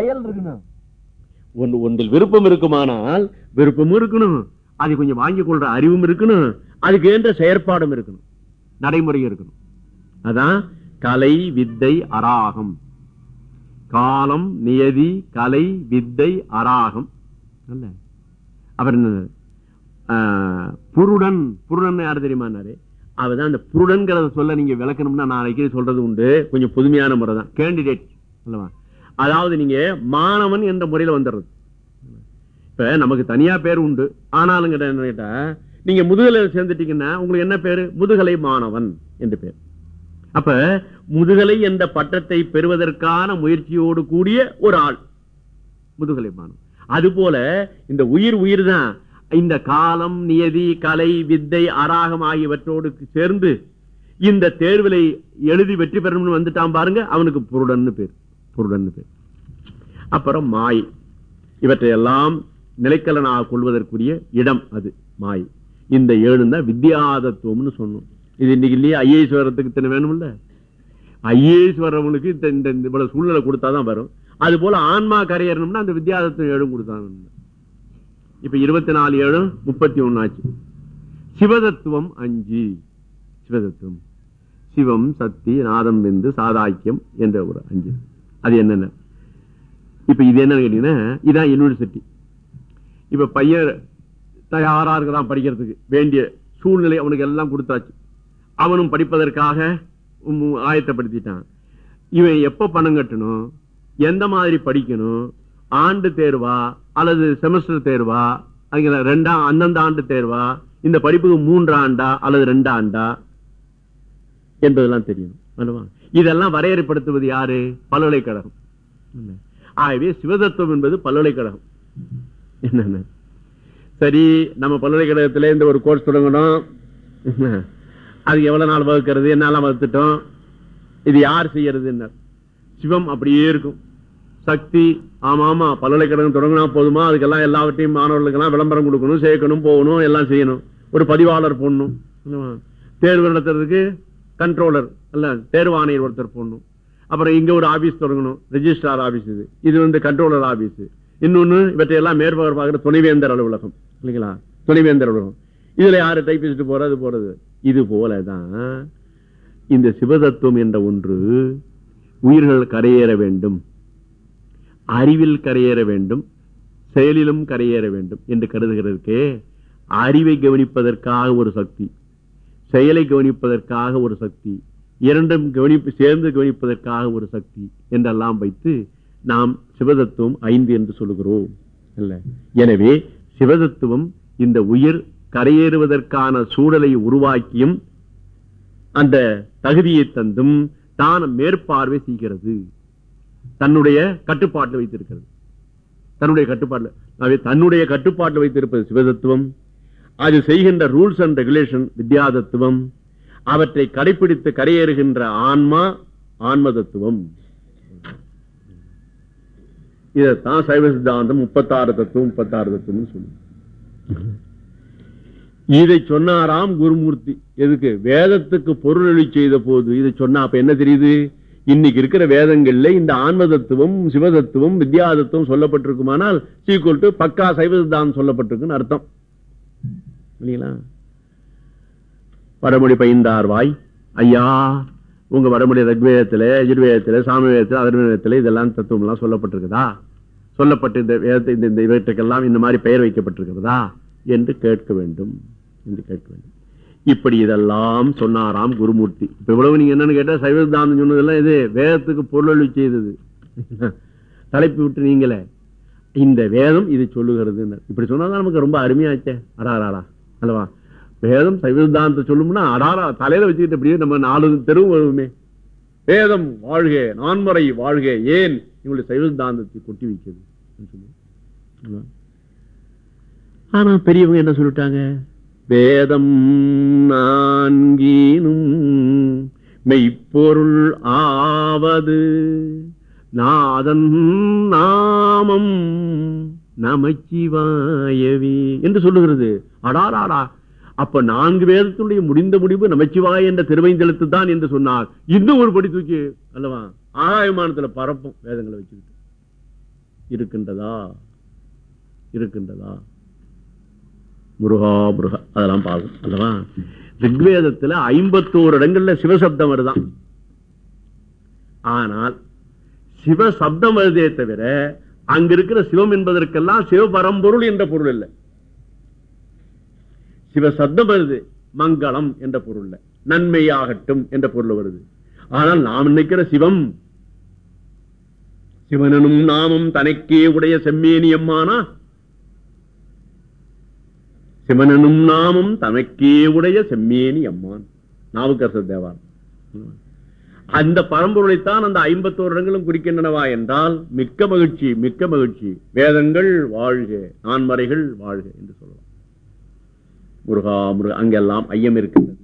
செயல் இருக்கணும். ஒன்று ஒன்றில் விருப்பம் இருக்குமானால் விருப்பமும் இருக்கணும். அது கொஞ்சம் வாங்கிக் கொள்ற அறிவும் இருக்கணும். அதுக்கு ஏன்ற செயற்பாடும் இருக்கணும். நடைமுறை இருக்கணும். அதான் கலை வித்தை அராகம். காலம் நியதி கலை வித்தை அராகம். அல்ல. அப்புறம் என்ன? ஆஹ், புருடன். புருடன் யாரு தெரியுமானாரு அவதான் அந்த புருடன்கிறத சொல்ல நீங்க விளக்கணும்னா நாளைக்கு சொல்றது உண்டு. கொஞ்சம் புதுமையான முறை தான். கேண்டிடேட் அல்லவா? அதாவது நீங்க மாணவன் என்ற முறையில வந்துடுறது. இப்ப நமக்கு தனியா பேர் உண்டு. ஆனாலும் கேட்டா என்ன நீங்க முதுகலை சேர்ந்துட்டீங்கன்னா உங்களுக்கு என்ன பேரு? முதுகலை மாணவன் என்று பேர். அப்ப முதுகலை என்ற பட்டத்தை பெறுவதற்கான முயற்சியோடு கூடிய ஒரு ஆள் முதுகலை மாணவன். அதுபோல இந்த உயிர் உயிர் தான் இந்த காலம் நியதி கலை வித்தை அராகம் ஆகியவற்றோடு சேர்ந்து இந்த தேர்விலை எழுதி வெற்றி பெறணும்னு வந்துட்டான் பாருங்க அவனுக்கு புருடன்னு பேர். பொருடன் பேர் அப்புறம் மாய். இவற்றையெல்லாம் நிலைக்கலனாக கொள்வதற்குரிய இடம் அது மாய். இந்த ஏழு தான் வித்யாதத்துவம்னு சொன்னோம். இது இன்னைக்கு இல்லையே? ஐஏஸ்வரத்துக்கு இத்தனை வேணும்ல? ஐஏஎஸ் வர்றவங்களுக்கு இந்த இந்த இந்த இவ்வளவு சூழ்நிலை கொடுத்தாதான் வரும். அது போல ஆன்மா கரையறணும்னா அந்த வித்யாதத்துவம் ஏழும் கொடுத்தாங்க. இப்ப இருபத்தி நாலு ஏழு முப்பத்தி ஒன்னாச்சு ஆச்சு. சிவதத்துவம் அஞ்சு. சிவதத்துவம். சிவம் சக்தி நாதம் விந்து சாதாக்கியம் என்ற ஒரு அஞ்சு. அது என்னென்ன? இப்ப இது என்னன்னு கேட்டீங்கன்னா இதான் யூனிவர்சிட்டி இப்ப பையன் தயாரா இருக்கிறான் படிக்கிறதுக்கு. வேண்டிய சூழ்நிலை அவனுக்கு எல்லாம் கொடுத்தாச்சு. அவனும் படிப்பதற்காக உம் ஆயத்தப்படுத்திட்டான். இவன் எப்போ பணம் கட்டணும்? எந்த மாதிரி படிக்கணும்? ஆண்டு தேர்வா? அல்லது செமஸ்டர் தேர்வா? அங்கே ரெண்டாம் அந்தந்த ஆண்டு தேர்வா? இந்த படிப்புக்கு மூன்று ஆண்டா அல்லது ரெண்டு ஆண்டா? என்பதெல்லாம் தெரியும். அல்லவா? இதெல்லாம் வரையறைப்படுத்துவது யாரு? பல்கலைக்கழகம். ஆகவே சிவதத்துவம் என்பது பல்கலைக்கழகம். என்னென்ன? சரி நம்ம பல்கலைக்கழகத்தில் இந்த ஒரு கோர்ஸ் தொடங்கணும். அது எவ்வளவு நாள் வகுக்கிறது? என்னெல்லாம் வகுத்துட்டோம்? இது யார் செய்யறது என்ன? சிவம் அப்படியே இருக்கும். சக்தி ஆமா ஆமா பல்கலைக்கழகம் தொடங்கினா போதுமா? அதுக்கெல்லாம் எல்லாவற்றையும் மாணவர்களுக்கெல்லாம் விளம்பரம் கொடுக்கணும் சேர்க்கணும் போகணும் எல்லாம் செய்யணும். ஒரு பதிவாளர் போடணும். தேர்வு நடத்துறதுக்கு கண்ட்ரோலர் அல்ல தேர்வாணையர் ஒருத்தர் போடணும். அப்புறம் இங்க ஒரு ஆபீஸ் தொடங்கணும் ரெஜிஸ்ட்ரார் ஆபீஸ் இது. இது வந்து கண்ட்ரோலர் ஆபீஸ் இன்னொன்னு இவற்றையெல்லாம் மேற்பகர் பார்க்கிற துணைவேந்தர் அலுவலகம் இல்லைங்களா? துணைவேந்தர் அலுவலகம். இதுல யாரு டைப்பிஸ்ட் போறது போறது? இது போலதான் இந்த சிவதத்துவம் என்ற ஒன்று உயிர்கள் கரையேற வேண்டும் அறிவில் கரையேற வேண்டும் செயலிலும் கரையேற வேண்டும் என்று கருதுகிறதுக்கே அறிவை கவனிப்பதற்காக ஒரு சக்தி. செயலை கவனிப்பதற்காக ஒரு சக்தி இரண்டும் கவனிப்பு சேர்ந்து கவனிப்பதற்காக ஒரு சக்தி என்றெல்லாம் வைத்து நாம் சிவதத்துவம் ஐந்து என்று சொல்லுகிறோம். எனவே சிவதத்துவம் இந்த உயிர் கரையேறுவதற்கான சூழலை உருவாக்கியும் அந்த தகுதியை தந்தும் தான் மேற்பார்வை செய்கிறது. தன்னுடைய கட்டுப்பாட்டில் வைத்திருக்கிறது. தன்னுடைய கட்டுப்பாட்டில் தன்னுடைய கட்டுப்பாட்டில் வைத்திருப்பது சிவதத்துவம் அது செய்கின்ற ரூல்ஸ் அண்ட் ரெகுலேஷன் வித்யாதத்துவம். அவற்றை கடைபிடித்து கரையேறுகின்ற ஆன்மா ஆன்மதத்துவம். இதைத்தான் சைவ சித்தாந்தம் முப்பத்தாறு தத்துவம் முப்பத்தாறு தத்துவம் சொல்லு இதை சொன்னாராம் குருமூர்த்தி. எதுக்கு? வேதத்துக்கு பொருளொழி செய்த போது இதை சொன்னா அப்ப என்ன தெரியுது? இன்னைக்கு இருக்கிற வேதங்கள்ல இந்த ஆன்ம தத்துவம் சிவதத்துவம் வித்யாதத்துவம் சொல்லப்பட்டிருக்குமானால் சீக்குவல் டு பக்கா சைவ சித்தாந்தம் சொல்லப்பட்டிருக்குன்னு அர்த்தம். இல்லைங்களா? வடமொழி பயின்றார் வாய். ஐயா உங்க வடமொழி ரக்வேதத்தில் எஜுர்வேதத்தில் சாமவேதத்துல அதர்வேதத்தில் இதெல்லாம் தத்துவம்லாம் சொல்லப்பட்டிருக்குதா? சொல்லப்பட்ட இந்த வேதத்தை இந்த இந்த இவற்றுக்கெல்லாம் இந்த மாதிரி பெயர் வைக்கப்பட்டிருக்கிறதா என்று கேட்க வேண்டும் என்று கேட்க வேண்டும். இப்படி இதெல்லாம் சொன்னாராம் குருமூர்த்தி. இப்ப இவ்வளவு நீங்க என்னன்னு கேட்டால் சைவதாந்தம் சொன்னதெல்லாம் இது வேதத்துக்கு பொருளொழி செய்தது. தலைப்பு விட்டு நீங்களே. இந்த வேதம் இது சொல்லுகிறது இப்படி சொன்னாதான் நமக்கு ரொம்ப அருமையாச்சே. அடாராடா அல்லவா? வேதம் சைவதாந்தத்தை சொல்லும்னா அடாரா தலையில வச்சுக்கிட்டு அப்படியே நம்ம நாலு தெருவு வருவோமே வேதம் வாழ்க நான்முறை வாழ்க ஏன் இவங்களுடைய சைவதாந்தத்தை கொட்டி வைக்கிறது ஆனா பெரியவங்க என்ன சொல்லிட்டாங்க? வேதம் நான்கீனும் மெய்ப்பொருள் ஆவது. நாதன் நாமம் நமச்சிவாயவே. என்று சொல்லுகிறது. அடாராடா அப்ப நான்கு வேதத்தினுடைய முடிந்த முடிவு நமச்சிவாய் என்ற திருவைந்தெழுத்து தான் என்று சொன்னார். இன்னும் ஒரு படி தூக்கி அல்லவா? ஆகாயமானத்துல பரப்பும் வேதங்களை வச்சுக்கிட்டு. இருக்கின்றதா? இருக்கின்றதா? முருகா முருகா அதெல்லாம் பார்க்கும் அல்லவா? ரிக்வேதத்துல ஐம்பத்தோரு இடங்கள்ல சிவசப்தம் வருதான் ஆனால் சிவசப்தம் வருதே தவிர அங்க இருக்கிற சிவம் என்பதற்கெல்லாம் சிவபரம்பொருள் என்ற பொருள் இல்லை. சிவ சப்தம் வருது. மங்களம் என்ற பொருள்ல நன்மையாகட்டும் என்ற பொருள் வருது. ஆனால் நாம் நினைக்கிற சிவம் சிவனனும் நாமும் தனக்கே உடைய செம்மேனி அம்மானா? சிவனனும் நாமம் தனக்கே உடைய செம்மேனி அம்மான். நாவுக்கரசர் தேவார் அந்த பரம்பொருளைத்தான் அந்த ஐம்பத்தோரு இடங்களும் குறிக்கின்றனவா என்றால் மிக்க மகிழ்ச்சி மிக்க மகிழ்ச்சி. வேதங்கள் வாழ்க நான்மறைகள் வாழ்க என்று சொல்லலாம் முருகா முருகா அங்கெல்லாம் ஐயம் இருக்கின்றது.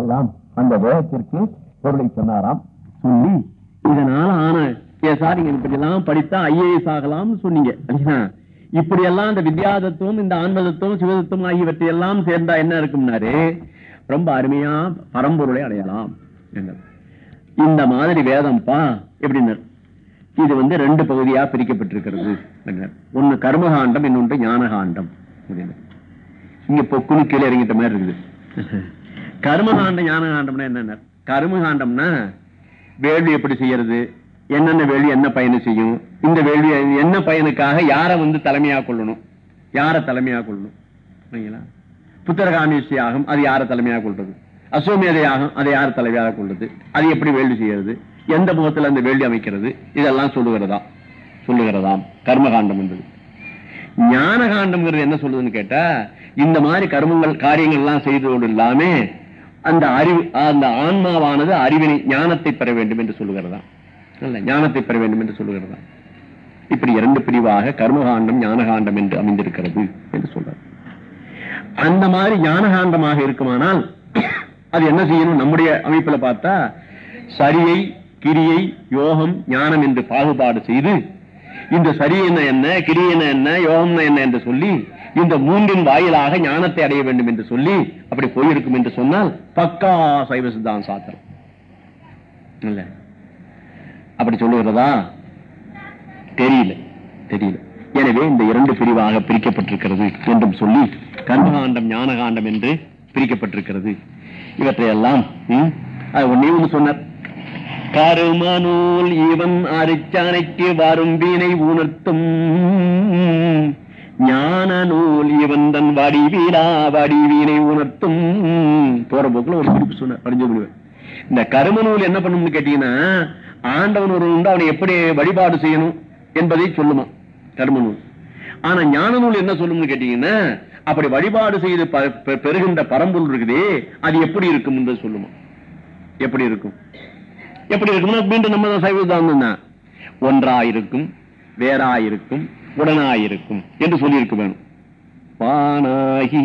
எல்லாம் அந்த வேதத்திற்கு பொருளை சொன்னாராம். சொல்லி இதனால ஆன சார் நீங்க எல்லாம் படித்தா ஐஏஎஸ் ஆகலாம்னு சொன்னீங்க. இப்படி எல்லாம் இந்த வித்யாதத்துவம் இந்த ஆன்மதத்துவம் சிவதத்துவம் ஆகியவற்றை எல்லாம் சேர்ந்தா என்ன இருக்கும்னாரு? ரொம்ப அருமையா பரம்பொருளை அடையலாம் இந்த மாதிரி வேதம்ப்பா எப்படின்னார். இது வந்து ரெண்டு பகுதியா பிரிக்கப்பட்டிருக்கிறது. ஒன்னு கர்மகாண்டம் இன்னொன்று ஞானகாண்டம். இங்க பொக்குனு கீழே இறங்கிட்ட மாதிரி இருக்குது. கர்மகாண்டம் ஞானகாண்டம்னா என்னென்ன? கர்மகாண்டம்னா வேள்வி எப்படி செய்யறது? என்னென்ன வேள்வி என்ன பயனை செய்யும்? இந்த வேள்வி என்ன பயனுக்காக யாரை வந்து தலைமையா கொள்ளணும்? யாரை தலைமையா கொள்ளணும்? சரிங்களா புத்திரகாமேசி அது யாரை தலைமையா கொள்றது? அசோமேத ஆகும் அதை யார் தலைமையாக கொள்றது? அது எப்படி வேள்வி செய்யறது? எந்த முகத்துல அந்த வேள்வி அமைக்கிறது? இதெல்லாம் சொல்லுகிறதா? சொல்லுகிறதாம். கர்மகாண்டம் என்பது ஞான காண்டம்ங்கிறது என்ன சொல்லுதுன்னு கேட்டா இந்த மாதிரி கர்மங்கள் காரியங்கள் எல்லாம் செய்ததோடு இல்லாமே அந்த அறிவு அந்த ஆன்மாவானது அறிவினை ஞானத்தை பெற வேண்டும் என்று சொல்லுகிறதா ஞானத்தை பெற வேண்டும் என்று சொல்லுகிறதா இப்படி இரண்டு பிரிவாக கர்மகாண்டம் ஞானகாண்டம் என்று அமைந்திருக்கிறது என்று சொல்றார். அந்த மாதிரி ஞானகாண்டமாக இருக்குமானால் அது என்ன செய்யணும்? நம்முடைய அமைப்புல பார்த்தா சரியை கிரியை யோகம் ஞானம் என்று பாகுபாடு செய்து இந்த சரி என்ன என்ன கிரி என்ன என்ன யோகம்னா என்ன என்று சொல்லி இந்த மூன்றின் வாயிலாக ஞானத்தை அடைய வேண்டும் என்று சொல்லி அப்படி போயிருக்கும் என்று சொன்னால் பக்கா சைவ சித்தாந்த சாத்திரம். இல்ல. அப்படி சொல்லுகிறதா? தெரியல தெரியல. எனவே இந்த இரண்டு பிரிவாக பிரிக்கப்பட்டிருக்கிறது என்றும் சொல்லி கர்மகாண்டம் ஞானகாண்டம் என்று பிரிக்கப்பட்டிருக்கிறது. இவற்றையெல்லாம் ம், அது ஒன்னே ஒன்று சொன்னார். கருமநூல் இவன் அரிச்சானைக்கு வரும் வீணை உணர்த்தும். ஞான நூல் இவன் தன் வடிவீடா வடிவீனை உணர்த்தும். போற போக்குல ஒரு குறிப்பு சொன்னார் இந்த கரும நூல் என்ன பண்ணும்னு கேட்டீங்கன்னா ஆண்டவன் ஒரு உண்டு அவனை எப்படி வழிபாடு செய்யணும் என்பதை சொல்லுமா கரும நூல் ஆனா ஞான நூல் என்ன சொல்லும்னு கேட்டீங்கன்னா அப்படி வழிபாடு செய்து பெ- பெறுகின்ற பரம்பொருள் இருக்குதே அது எப்படி இருக்கும் என்று சொல்லுமா. எப்படி இருக்கும்? எப்படி இருக்கும்னா மீண்டும் நம்ம தான் சைவ தான் ஒன்றாயிருக்கும் வேறாயிருக்கும் உடனாயிருக்கும் என்று சொல்லியிருக்க வேணும். பானாகி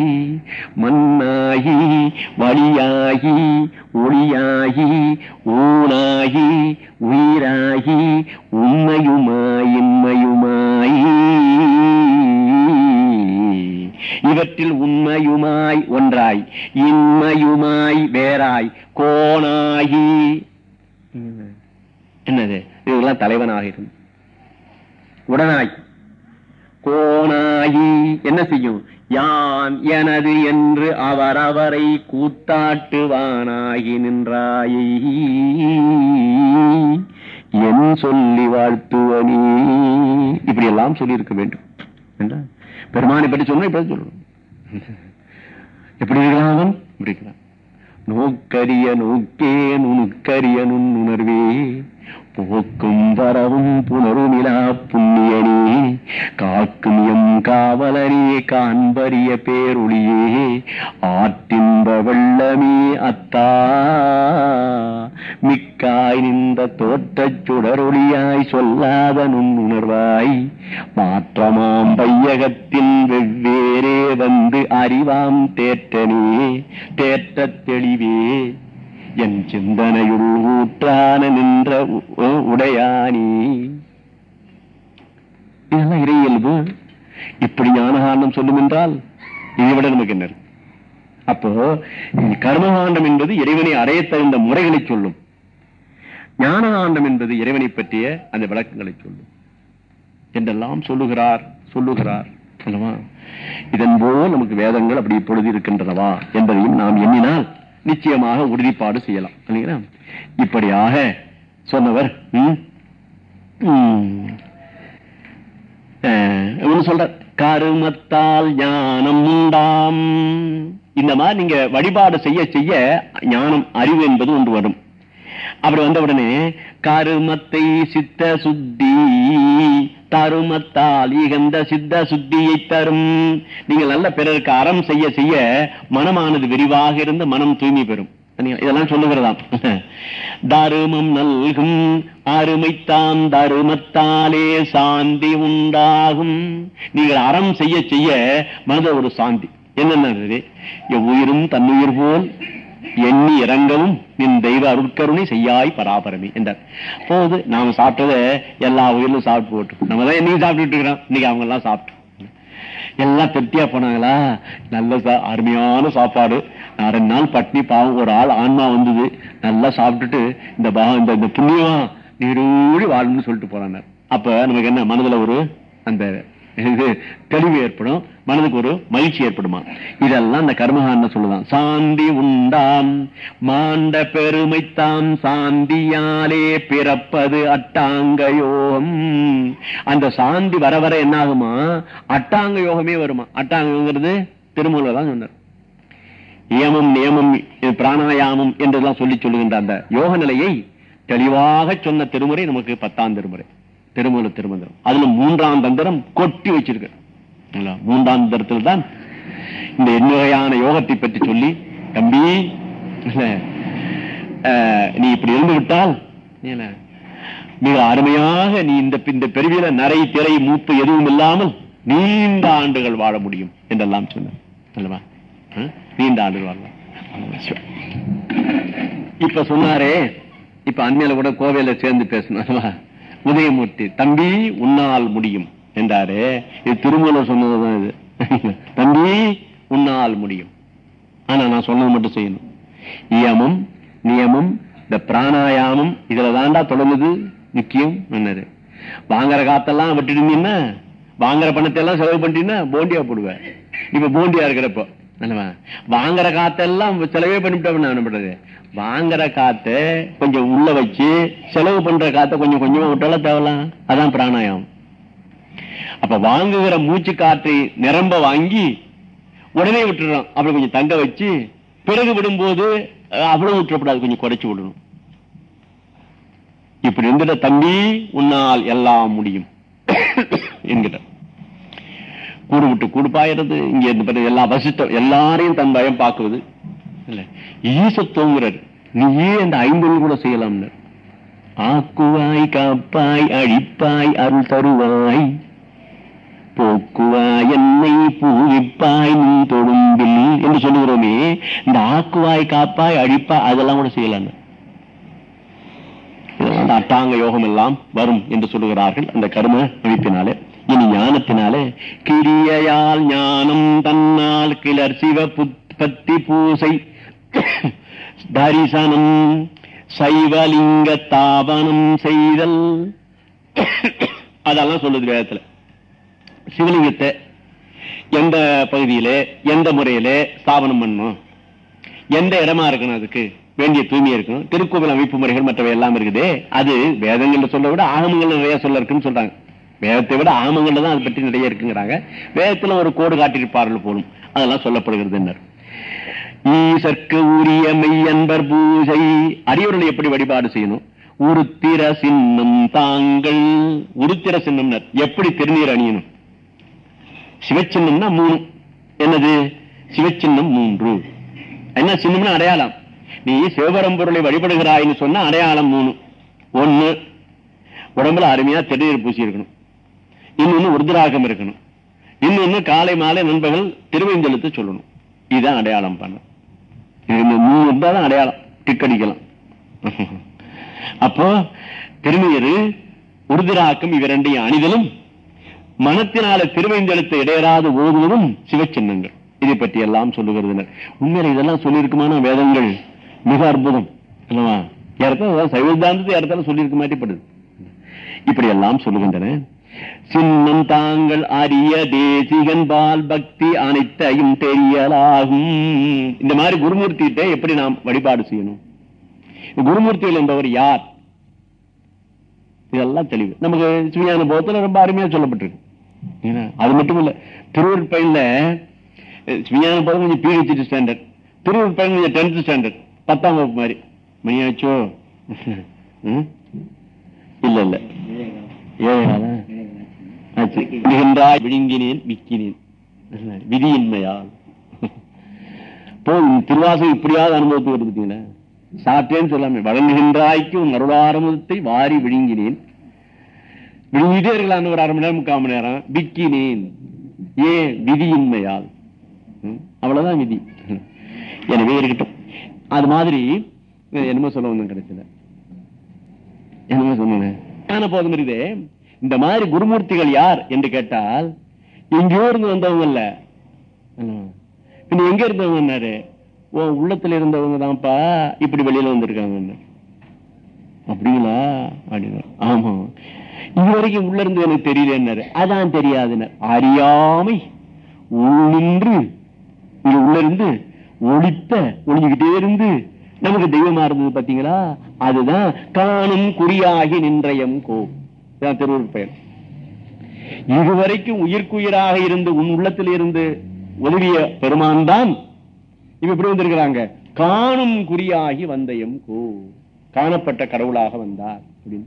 மண்ணாகி வழியாகி ஒளியாகி ஊனாகி உயிராகி உண்மையுமாய் இன்மையுமாய். இவற்றில் உண்மையுமாய் ஒன்றாய் இன்மையுமாய் வேறாய் கோணாகி என்னது? இதெல்லாம் தலைவனாக இருந்து உடனாய். கோணாகி என்ன செய்யும்? யான் எனது என்று அவரவரை கூத்தாட்டுவானாகி நின்றாயை. என் சொல்லி வாழ்த்துவனே. இப்படி எல்லாம் சொல்லி இருக்க வேண்டும் பெருமானை பற்றி சொன்னா இப்படி சொல்லணும் எப்படி இருக்கிறான் இப்படி இருக்கிறான் நோக்கரிய நோக்கே நுணுக்கரிய நுண்ணுணர்வே. போக்கும் வரவும் புனருமிலா புண்ணியனே. காக்கும் எம் காவலனே காண்பரிய பேருளியே ஆற்றின்ப வெள்ளமே அத்தா. மிக்காய் நின்ற தோற்றச் சுடரொளியாய் சொல்லாத நுண்ணுணர்வாய். மாற்றமாம் பையகத்தின் வெவ்வேறு வந்து அறிவாம் தேற்றனே தேற்ற தெளிவே. என் சிந்தனையுள் ஊற்றான நின்ற உ- உடையானி. இதெல்லாம் இறை இயல்பு. இப்படி ஞானகாண்டம் சொல்லும் என்றால் இதை விட நமக்கு என்ன அப்போ கர்மகாண்டம் என்பது இறைவனை அடைய தகுந்த முறைகளை சொல்லும். ஞானகாண்டம் என்பது இறைவனை பற்றிய அந்த விளக்கங்களை சொல்லும். என்றெல்லாம் சொல்லுகிறார் சொல்லுகிறார். அல்லவா இதன் போல் நமக்கு வேதங்கள் அப்படி இப்பொழுது இருக்கின்றனவா என்பதையும் நாம் எண்ணினால் நிச்சயமாக உறுதிப்பாடு செய்யலாம். இல்லைங்களா? இப்படியாக சொன்னவர் சொல்ற கருமத்தால் ஞானம் உண்டாம். இந்த மாதிரி நீங்க வழிபாடு செய்ய செய்ய ஞானம் அறிவு என்பது ஒன்று வரும். அப்படி வந்த உடனே கருமத்தை சித்த சுத்தி தருமத்தால் இகந்த சித்த சுத்தியை தரும். நீங்கள் நல்ல பிறருக்கு அறம் செய்ய செய்ய மனமானது விரிவாக இருந்து மனம் தூய்மை பெறும். இதெல்லாம் சொல்லுகிறதாம். தருமம் நல்கும் அருமைத்தான் தருமத்தாலே சாந்தி உண்டாகும். நீங்கள் அறம் செய்ய செய்ய மனத ஒரு சாந்தி. என்னென்ன எவ்வுயிரும் தன்னுயிர் போல் எண்ணி இறங்கவும் நின் தெய்வ அருட்கருணை செய்யாய் பராபரமி என்றார். போது நாம சாப்பிட்டத எல்லா உயிரிலும் சாப்பிட்டு போட்டு நம்ம தான் என்னைக்கு சாப்பிட்டுட்டு இருக்கிறோம். இன்னைக்கு அவங்க எல்லாம் சாப்பிட்டு எல்லாம் திருப்தியா போனாங்களா? நல்ல சா- அருமையான சாப்பாடு. நான் ரெண்டு நாள் பட்னி பாவம் ஒரு ஆள் ஆன்மா வந்தது. நல்லா சாப்பிட்டுட்டு இந்த பாவம் இந்த இந்த புண்ணியம் நீரூடி வாழணும்னு சொல்லிட்டு போறாங்க அப்ப நமக்கு என்ன மனதுல ஒரு அந்த தெளிவு ஏற்படும் மனதுக்கு ஒரு மகிழ்ச்சி ஏற்படுமா? இதெல்லாம் இந்த கர்மகாண்ட சொல்லுதான். சாந்தி உண்டாம் மாண்ட பெருமைத்தாம் சாந்தியாலே பிறப்பது அட்டாங்க யோகம். அந்த சாந்தி வர வர என்ன ஆகுமா அட்டாங்க யோகமே வருமா? அட்டாங்க யோகங்கிறது திருமூலர் தான் சொன்னார். நியமம் நியமம் பிராணாயாமம் என்றெல்லாம் சொல்லி சொல்லுகின்ற அந்த யோக நிலையை தெளிவாக சொன்ன திருமுறை நமக்கு பத்தாம் திருமுறை. திருமூல திருமந்திரம். அதுல மூன்றாம் தந்திரம் கொட்டி வச்சிருக்க. மூன்றாம் தந்திரத்தில் தான் இந்த எண்ணுகையான யோகத்தை பற்றி சொல்லி தம்பி நீ இப்படி இருந்து விட்டால் மிக அருமையாக நீ இந்த இந்த பெருவில நரை திரை மூப்பு எதுவும் இல்லாமல் நீண்ட ஆண்டுகள் வாழ முடியும் என்றெல்லாம் சொன்னார். நீண்ட ஆண்டுகள் வாழலாம் இப்ப சொன்னாரே இப்ப அண்மையில கூட கோவையில சேர்ந்து பேசணும் உதயமூர்த்தி தம்பி உன்னால் முடியும் என்றாரு. இது திருமலை சொன்னதுதான் இது. தம்பி உன்னால் முடியும். ஆனா நான் சொன்னது மட்டும் செய்யணும். நியமம் நியமம் இந்த பிராணாயாமம் இதுல தாண்டா தொடங்குது முக்கியம் என்னது வாங்குற காத்தெல்லாம் விட்டுட்டீங்கன்னா வாங்குற பணத்தை எல்லாம் செலவு பண்ணிட்டீங்கன்னா போண்டியா போடுவேன் இப்ப போண்டியா இருக்கிறப்போ என்னவா? வாங்குற காத்தெல்லாம் செலவே பண்ணிவிட்டா என்ன பண்றது வாங்குற காத்த கொஞ்சம் உள்ள வச்சு செலவு பண்ற காத்த கொஞ்சம் கொஞ்சமா விட்டால தேவலாம் அதான் பிராணாயாமம் அப்ப வாங்குகிற மூச்சு காற்றை நிரம்ப வாங்கி உடனே விட்டுறோம் அப்புறம் கொஞ்சம் தங்க வச்சு பிறகு விடும்போது அவ்வளவு விட்டுறப்படாது கொஞ்சம் குறைச்சு விடணும். இப்படி இருந்துட தம்பி உன்னால் எல்லாம் முடியும். என்கிட்ட. கூடு விட்டு கூடு பாயறது இங்க இருந்து எல்லா வசித்தம் எல்லாரையும் தன் பயம் பார்க்குவது. இல்ல. ஈசத்துவங்கிறார் நீயே அந்த ஐம்பொருள் கூட செய்யலாம்னு ஆக்குவாய் காப்பாய் அழிப்பாய் அருள் தருவாய். போக்குவாய் என்னை பூவிப்பாய் நீ தொடும்பில் என்று சொல்லுகிறோமே இந்த ஆக்குவாய் காப்பாய் அழிப்பாய் அதெல்லாம் கூட செய்யலாம் அந்த அட்டாங்க யோகம் எல்லாம் வரும் என்று சொல்லுகிறார்கள் அந்த கர்ம அமைப்பினாலே இனி ஞானத்தினாலே கிரியையால் ஞானம் தன்னால் கிளர் சிவ புத்பத்தி பூசை தரிசனம் சைவலிங்க தாபனம் செய்தல். அதெல்லாம் சொல்லுது வேதத்துல. சிவலிங்கத்தை எந்த பகுதியிலே எந்த முறையிலே ஸ்தாபனம் பண்ணும் எந்த இடமா இருக்கணும் அதுக்கு? வேண்டிய தூய்மை இருக்கணும். திருக்கோவில் அமைப்பு முறைகள் மற்றவை எல்லாம் இருக்குது அது வேதங்கள்ல சொல்ல விட ஆகமங்கள் நிறைய சொல்ல இருக்குன்னு சொல்றாங்க. வேதத்தை விட ஆகமங்கள்ல தான் அதை பற்றி நிறைய இருக்குங்கிறாங்க. வேதத்துல ஒரு கோடு காட்டியிருப்பார்கள் போலும். அதெல்லாம் சொல்லப்படுகிறது என்ன ஈசற்கு உரிய மெய்யன்பர் பூஜை. அரியவர்களை எப்படி வழிபாடு செய்யணும்? உருத்திர சின்னம் தாங்கள். உருத்திர சின்னம் எப்படி திருநீர் அணியணும்? சிவச்சின்னம்னா மூணு. என்னது? சிவச்சின்னம் மூன்று. என்ன சின்னம்னா அடையாளம்? நீ சிவபரம்பொருளை வழிபடுகிறாய்னு சொன்னா அடையாளம் மூணு. ஒண்ணு உடம்புல அருமையா திருநீர் பூசி இருக்கணும் இன்னொன்னு உருதிராகம் இருக்கணும். இன்னொன்னு காலை மாலை நண்பர்கள் திருவைந்தெழுத்து சொல்லணும். இதுதான் அடையாளம் பண்ண இது மூணு இருந்தா தான் அடையாளம். டிக்கடிக்கலாம் அப்போ திருநீர் உறுதிராக்கம் இவரண்டைய அணிதலும் மனத்தினால திருவைந்தெழுத்து இடையராது ஓதுவதும் சிவச்சின்னங்கள். இதை பற்றி எல்லாம் சொல்லுகிறது உண்மையில இதெல்லாம் சொல்லியிருக்குமான வேதங்கள்? மிக அற்புதம். அல்லவா ஏறத்தாலும் சைவ சித்தாந்தத்தை ஏறத்தாலும் சொல்லியிருக்க மாட்டேப்படுது. இப்படி எல்லாம் சொல்லுகின்றன. சின்னம் தாங்கள் அரிய தேசிகன் பால் பக்தி அனைத்தையும் தெரியலாகும். இந்த மாதிரி குருமூர்த்திகிட்ட எப்படி நாம் வழிபாடு செய்யணும்? குருமூர்த்திகள் என்பவர் யார்? இதெல்லாம் தெளிவு. நமக்கு சிவஞான போகத்தில் ரொம்ப அருமையா சொல்லப்பட்டிருக்கு. அது மட்டும் இல்ல திருவூர் பயில சிவஞான போதம் கொஞ்சம் பிஹெச்டி ஸ்டாண்டர்ட் திருவூர் பயில கொஞ்சம் டென்த் ஸ்டாண்டர்ட் பத்தாம் வகுப்பு மாதிரி. மணியாச்சோ இல்லை இல்ல. இல்ல மிகின்றாய் விழுங்கினேன் விக்கினேன் விதியின்மையால் போ திருவாசகம் இப்படியாவது அனுபவத்துக்கு வருது சாப்பிட்டேன்னு சொல்லாமே வழங்குகின்றாய்க்கு உன் அருளாரமுதத்தை வாரி விழுங்கினேன். விழுங்கிட்டே இருக்கலாம்னு ஒரு அரை மணி நேரம் முக்கால் மணி நேரம். விக்கினேன் ஏன்? விதியின்மையால் அவ்வளவுதான் விதி. எனவே இருக்கட்டும் அது மாதிரி என்னமோ சொல்ல ஒண்ணும் கிடைச்சல என்னமோ சொன்னேன் போதும் இருக்குதே இந்த மாதிரி குருமூர்த்திகள் யார் என்று கேட்டால் எங்கேயோ இருந்து வந்தவங்க இல்ல. எங்க இருந்தவங்கன்னாரு ஓ உள்ளத்துல இருந்தவங்க தான்ப்பா இப்படி வெளியில வந்திருக்காங்க அப்படிங்களா? அப்படின்னா ஆமா. இது வரைக்கும் உள்ள இருந்து எனக்கு தெரியலன்னாரு. அதான் தெரியாதுன்னு. அறியாமை உள்ளின்று இது உள்ள இருந்து ஒளித்த ஒழிஞ்சுக்கிட்டே இருந்து நமக்கு தெய்வமா இருந்தது பாத்தீங்களா? அதுதான் காணும் குறியாகி நின்றயம் கோ. இதான் பெயர் இதுவரைக்கும் உயிர்க்குயிராக இருந்து உன் உள்ளத்தில் இருந்து உதவிய பெருமான் தான் இப்ப எப்படி வந்திருக்கிறாங்க. காணும் குறியாகி வந்த எம் கோ. காணப்பட்ட கடவுளாக வந்தார் அப்படின்னு.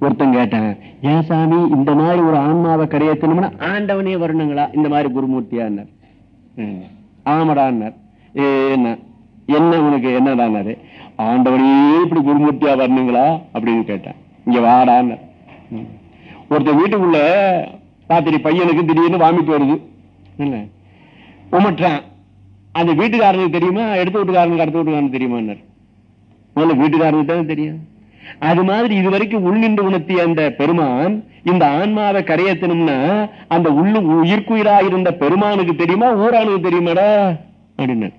ஒருத்தன் கேட்டான் ஏன் சாமி இந்த மாதிரி ஒரு ஆன்மாவை கரையேற்றணும்னா ஆண்டவனே வரணுங்களா? இந்த மாதிரி குருமூர்த்தியான்னார். ம். ஆமாடான்னார். ஏ, என்ன? என்ன உனக்கு என்னடான்னாரு? ஆண்டவனே இப்படி குருமூர்த்தியா வரணுங்களா அப்படின்னு கேட்டேன். இங்க வாடான்னு. ஒருத்தர் வீட்டுக்குள்ள ராத்திரி பையனுக்கு திடீர்னு வாமிட்டு வருது. என்ன? உமட்டுறான். அந்த வீட்டுக்காரனுக்கு தெரியுமா? எடுத்து வீட்டுக்காரனுக்கு அடுத்த வீட்டுக்காரனுக்கு தெரியுமான்னார். முதல்ல வீட்டுக்காரனுக்கு தானே தெரியும். அது மாதிரி இதுவரைக்கும் உள்நின்று உணர்த்திய அந்த பெருமான் இந்த ஆன்மாவை கரையேத்தணும்னா அந்த உள்ளு உயிர்க்குயிரா இருந்த பெருமானுக்கு தெரியுமா? ஊரானுக்கு தெரியுமாடா? அப்படின்னு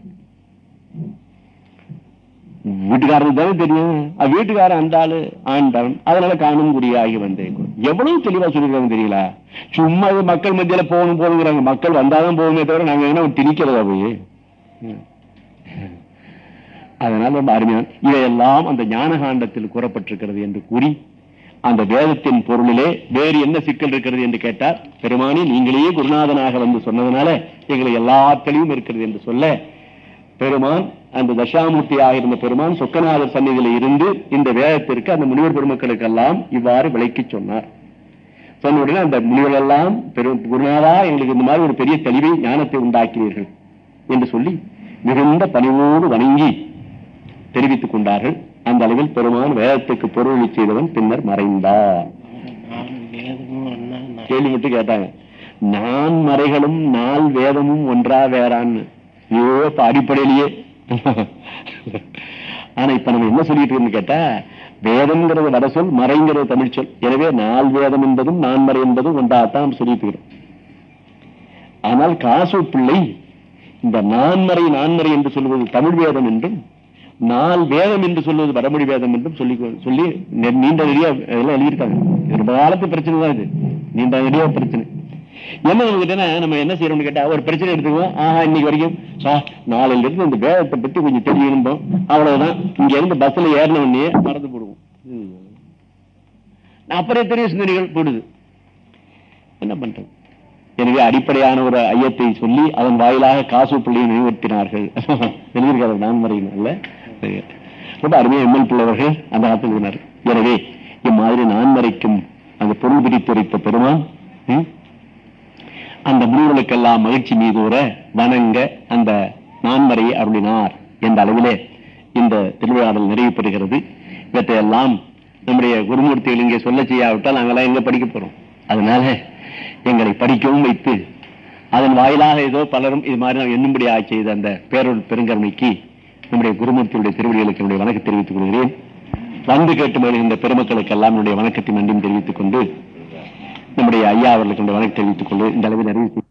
வீட்டுக்காரனுக்கு தெரியும்? வீட்டுக்காரன் அந்த ஆளு ஆண்டவன். அதனால காணும் குறியாகி வந்தேன். எவ்வளவு தெளிவா சொல்லிருக்காங்க தெரியல சும்மா மக்கள் மத்தியில போகணும் போகணுங்கிறாங்க. மக்கள் வந்தாதான் போகணுமே தவிர நாங்க என்ன திணிக்கிறதா போய்? அதனால ரொம்ப அருமையான இவையெல்லாம் அந்த ஞானகாண்டத்தில் கூறப்பட்டிருக்கிறது என்று கூறி அந்த வேதத்தின் பொருளிலே வேறு என்ன சிக்கல் இருக்கிறது என்று கேட்டார். பெருமானி நீங்களே குருநாதனாக வந்து சொன்னதுனால எங்களை எல்லா தெளிவும் இருக்கிறது என்று சொல்ல பெருமான் அந்த தசாமூர்த்தியாக இருந்த பெருமான் சொக்கநாதர் சந்நிதியில இருந்து இந்த வேதத்திற்கு அந்த முனிவர் பெருமக்களுக்கெல்லாம் இவ்வாறு விளக்கி சொன்னார். சொன்ன உடனே அந்த முனிவர் எல்லாம் பெரும் குருநாதா எங்களுக்கு இந்த மாதிரி ஒரு பெரிய தெளிவை ஞானத்தை உண்டாக்கினீர்கள் என்று சொல்லி மிகுந்த பணிவோடு வணங்கி தெரிவித்துக் கொண்டார்கள். அந்த அளவில் பெருமான் வேதத்துக்கு பொருளி செய்தவன் பின்னர் மறைந்தார். கேள்வி மட்டும் கேட்டாங்க நான் மறைகளும் நாள் வேதமும் ஒன்றா வேறான்னு. ஐயோ அடிப்படையிலேயே. ஆனா இப்ப நம்ம என்ன சொல்லிட்டு இருக்கோம்னு கேட்டா வேதம்ங்கிறது வட சொல் மறைங்கிறது தமிழ் சொல். எனவே நாள் வேதம் என்பதும் நான்மறை என்பதும் ஒன்றாத்தான் சொல்லிட்டு இருக்கிறோம். ஆனால் காசு பிள்ளை இந்த நான்மறை நான்மறை என்று சொல்வது தமிழ் வேதம் என்றும் நாள் வேதம் என்று சொல்வது வடமொழி வேதம் என்றும் சொல்லி சொல்லி நெ- நீண்ட நெடிய எல்லாம் எழுதியிருக்காங்க. ரொம்ப காலத்து பிரச்சனை தான் இது. நீண்ட நெடிய பிரச்சனை. என்ன நம்ம கேட்டா நம்ம என்ன செய்யறோம்னு கேட்டா ஒரு பிரச்சனை எடுத்துக்குவோம். ஆஹா இன்னைக்கு வரைக்கும் சார் நாளையில இருந்து இந்த வேகத்தை பத்தி கொஞ்சம் தெரியணும் அவ்வளவுதான். இங்க இருந்து பஸ்ல ஏறின உடனே மறந்து போடுவோம். அப்புறம் எத்தனையோ சிந்தனைகள் போடுது. என்ன பண்றது? எனவே அடிப்படையான ஒரு ஐயத்தை சொல்லி அதன் வாயிலாக காசு பிள்ளையை நினைவுறுத்தினார்கள் எழுதியிருக்காரு நான் முறையினர்ல ரொம்ப அருமையா எம்எல் பிள்ளைவர்கள் அந்த காலத்தில் எனவே இம்மாதிரி நான்மறைக்கும் அந்த பொருள் பிரித்துரைத்த பெருமான் அந்த முனிவர்களுக்கெல்லாம் மகிழ்ச்சி மீதூர வணங்க அந்த நான்மறையை அருளினார் என்ற அளவிலே இந்த திருவிழாடல் நிறைவு பெறுகிறது. இவற்றையெல்லாம் நம்முடைய குருமூர்த்திகள் இங்கே சொல்ல செய்யாவிட்டால் நாங்கெல்லாம் எங்க படிக்க போறோம். அதனால எங்களை படிக்கவும் வைத்து அதன் வாயிலாக ஏதோ பலரும் இது மாதிரி நாம் என்னும்படியாக செய்த அந்த பேரொரு பெருங்கருணைக்கு நம்முடைய குருமூர்த்தியுடைய திருவடிகளுக்கு என்னுடைய வணக்கம் தெரிவித்துக் கொள்கிறேன். வந்து கேட்டு வருகின்ற பெருமக்களுக்கு எல்லாம் என்னுடைய வணக்கத்தை நன்றியும் தெரிவித்துக் கொண்டு நம்முடைய ஐயா அவர்களுக்கு என்னுடைய வணக்கம் தெரிவித்துக் கொண்டு இந்த அளவில் அறிவித்து